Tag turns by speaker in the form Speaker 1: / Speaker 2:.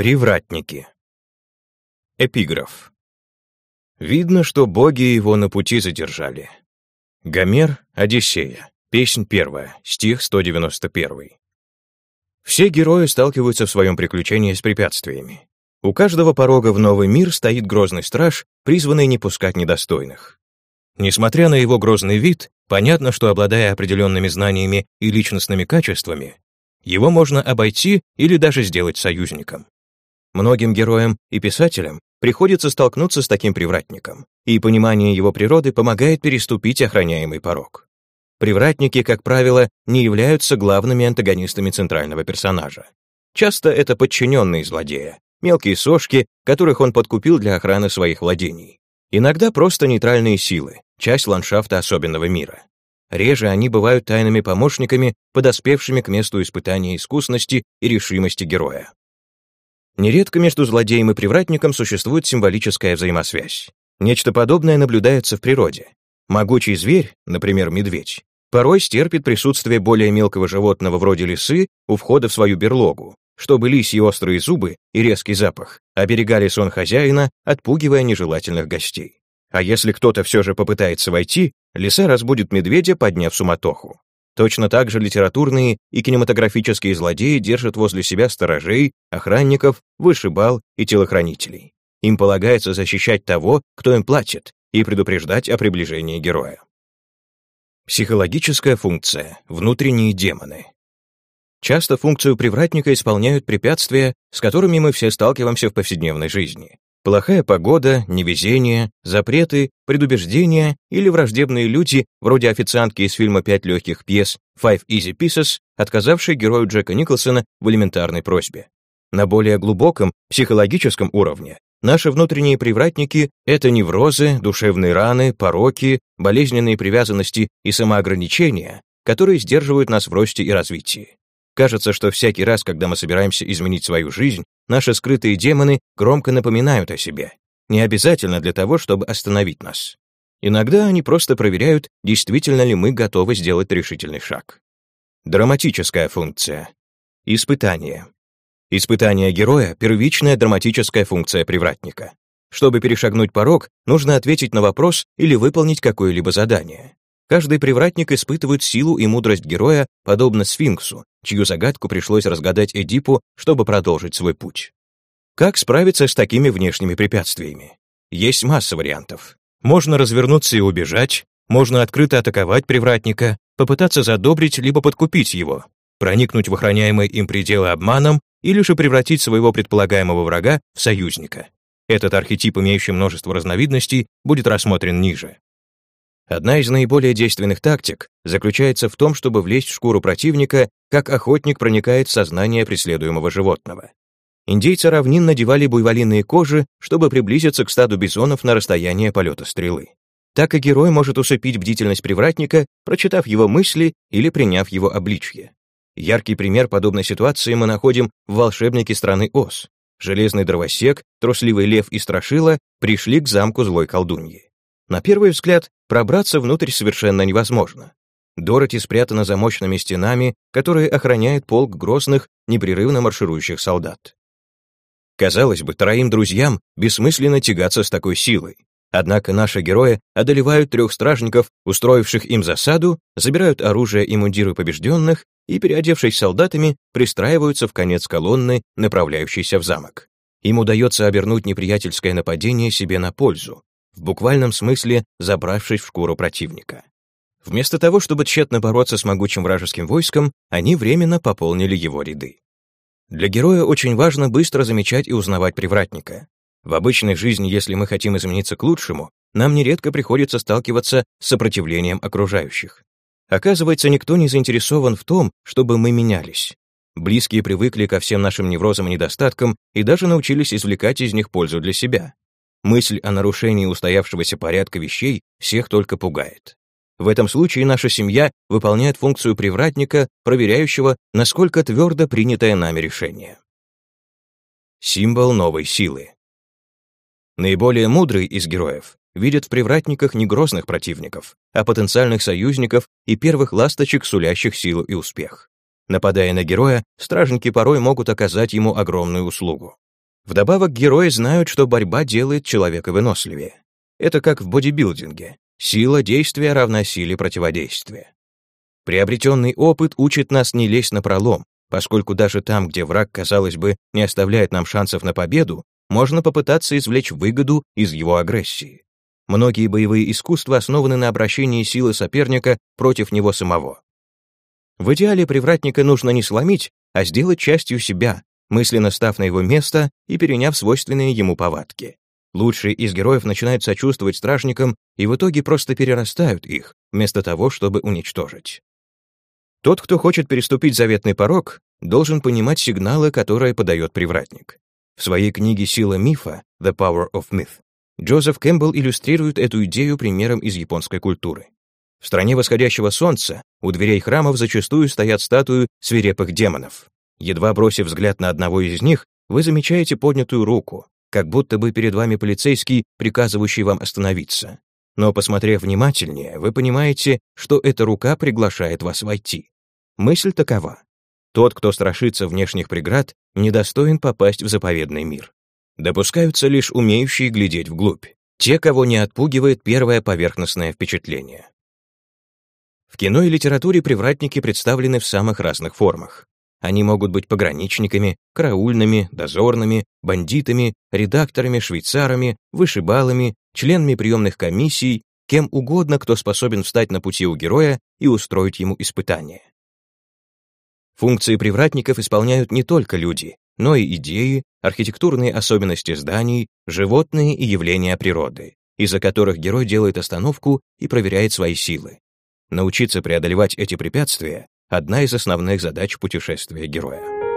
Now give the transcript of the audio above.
Speaker 1: Привратники. Эпиграф. Видно, что боги его на пути задержали. Гомер, Одиссея, песнь первая, стих 191. Все герои сталкиваются в своем приключении с препятствиями. У каждого порога в новый мир стоит грозный страж, призванный не пускать недостойных. Несмотря на его грозный вид, понятно, что обладая определенными знаниями и личностными качествами, его можно обойти или даже сделать союзником. Многим героям и писателям приходится столкнуться с таким привратником, и понимание его природы помогает переступить охраняемый порог. Привратники, как правило, не являются главными антагонистами центрального персонажа. Часто это подчиненные злодея, мелкие сошки, которых он подкупил для охраны своих владений. Иногда просто нейтральные силы, часть ландшафта особенного мира. Реже они бывают тайными помощниками, подоспевшими к месту испытания искусности и решимости героя. Нередко между злодеем и привратником существует символическая взаимосвязь. Нечто подобное наблюдается в природе. Могучий зверь, например, медведь, порой стерпит присутствие более мелкого животного вроде лисы у входа в свою берлогу, чтобы лисьи острые зубы и резкий запах оберегали сон хозяина, отпугивая нежелательных гостей. А если кто-то все же попытается войти, лиса разбудит медведя, подняв суматоху. Точно так же литературные и кинематографические злодеи держат возле себя сторожей, охранников, вышибал и телохранителей. Им полагается защищать того, кто им платит, и предупреждать о приближении героя. Психологическая функция, внутренние демоны. Часто функцию привратника исполняют препятствия, с которыми мы все сталкиваемся в повседневной жизни. Плохая погода, невезение, запреты, предубеждения или враждебные люди, вроде официантки из фильма «Пять легких пьес» «Five Easy Pieces», отказавшей герою Джека Николсона в элементарной просьбе. На более глубоком, психологическом уровне наши внутренние привратники — это неврозы, душевные раны, пороки, болезненные привязанности и самоограничения, которые сдерживают нас в росте и развитии. Кажется, что всякий раз, когда мы собираемся изменить свою жизнь, наши скрытые демоны громко напоминают о себе. Не обязательно для того, чтобы остановить нас. Иногда они просто проверяют, действительно ли мы готовы сделать решительный шаг. Драматическая функция. Испытание. Испытание героя — первичная драматическая функция привратника. Чтобы перешагнуть порог, нужно ответить на вопрос или выполнить какое-либо задание. Каждый привратник испытывает силу и мудрость героя, подобно сфинксу, чью загадку пришлось разгадать Эдипу, чтобы продолжить свой путь. Как справиться с такими внешними препятствиями? Есть масса вариантов. Можно развернуться и убежать, можно открыто атаковать привратника, попытаться задобрить либо подкупить его, проникнуть в охраняемые им пределы обманом или же превратить своего предполагаемого врага в союзника. Этот архетип, имеющий множество разновидностей, будет рассмотрен ниже. Одна из наиболее действенных тактик заключается в том, чтобы влезть в шкуру противника, как охотник проникает в сознание преследуемого животного. Индейцы равнин надевали буйволиные кожи, чтобы приблизиться к стаду бизонов на расстояние полета стрелы. Так и герой может усыпить бдительность привратника, прочитав его мысли или приняв его обличье. Яркий пример подобной ситуации мы находим в «Волшебнике страны Оз». Железный дровосек, трусливый лев и страшила пришли к замку злой колдуньи. На первый взгляд, пробраться внутрь совершенно невозможно. Дороти спрятана за мощными стенами, которые охраняет полк грозных, непрерывно марширующих солдат. Казалось бы, троим друзьям бессмысленно тягаться с такой силой. Однако наши герои одолевают трех стражников, устроивших им засаду, забирают оружие и мундиры побежденных и, переодевшись солдатами, пристраиваются в конец колонны, направляющейся в замок. Им удается обернуть неприятельское нападение себе на пользу в буквальном смысле забравшись в шкуру противника. Вместо того, чтобы тщетно бороться с могучим вражеским войском, они временно пополнили его ряды. Для героя очень важно быстро замечать и узнавать привратника. В обычной жизни, если мы хотим измениться к лучшему, нам нередко приходится сталкиваться с сопротивлением окружающих. Оказывается, никто не заинтересован в том, чтобы мы менялись. Близкие привыкли ко всем нашим неврозам и недостаткам и даже научились извлекать из них пользу для себя. Мысль о нарушении устоявшегося порядка вещей всех только пугает. В этом случае наша семья выполняет функцию привратника, проверяющего, насколько твердо принятое нами решение. Символ новой силы. Наиболее мудрый из героев видят в привратниках не грозных противников, а потенциальных союзников и первых ласточек, сулящих силу и успех. Нападая на героя, стражники порой могут оказать ему огромную услугу. Вдобавок, герои знают, что борьба делает человека выносливее. Это как в бодибилдинге. Сила действия равна силе противодействия. Приобретенный опыт учит нас не лезть на пролом, поскольку даже там, где враг, казалось бы, не оставляет нам шансов на победу, можно попытаться извлечь выгоду из его агрессии. Многие боевые искусства основаны на обращении силы соперника против него самого. В идеале привратника нужно не сломить, а сделать частью себя, мысленно став на его место и переняв свойственные ему повадки. Лучшие из героев начинают сочувствовать стражникам и в итоге просто перерастают их, вместо того, чтобы уничтожить. Тот, кто хочет переступить заветный порог, должен понимать сигналы, которые подает привратник. В своей книге «Сила мифа» «The Power of Myth» Джозеф Кэмпбелл иллюстрирует эту идею примером из японской культуры. В стране восходящего солнца у дверей храмов зачастую стоят статуи свирепых демонов. Едва бросив взгляд на одного из них, вы замечаете поднятую руку, как будто бы перед вами полицейский, приказывающий вам остановиться. Но, посмотрев внимательнее, вы понимаете, что эта рука приглашает вас войти. Мысль такова. Тот, кто страшится внешних преград, недостоин попасть в заповедный мир. Допускаются лишь умеющие глядеть вглубь, те, кого не отпугивает первое поверхностное впечатление. В кино и литературе привратники представлены в самых разных формах. Они могут быть пограничниками, караульными, дозорными, бандитами, редакторами, швейцарами, вышибалами, членами приемных комиссий, кем угодно, кто способен встать на пути у героя и устроить ему испытание. Функции привратников исполняют не только люди, но и идеи, архитектурные особенности зданий, животные и явления природы, из-за которых герой делает остановку и проверяет свои силы. Научиться преодолевать эти препятствия одна из основных задач путешествия героя.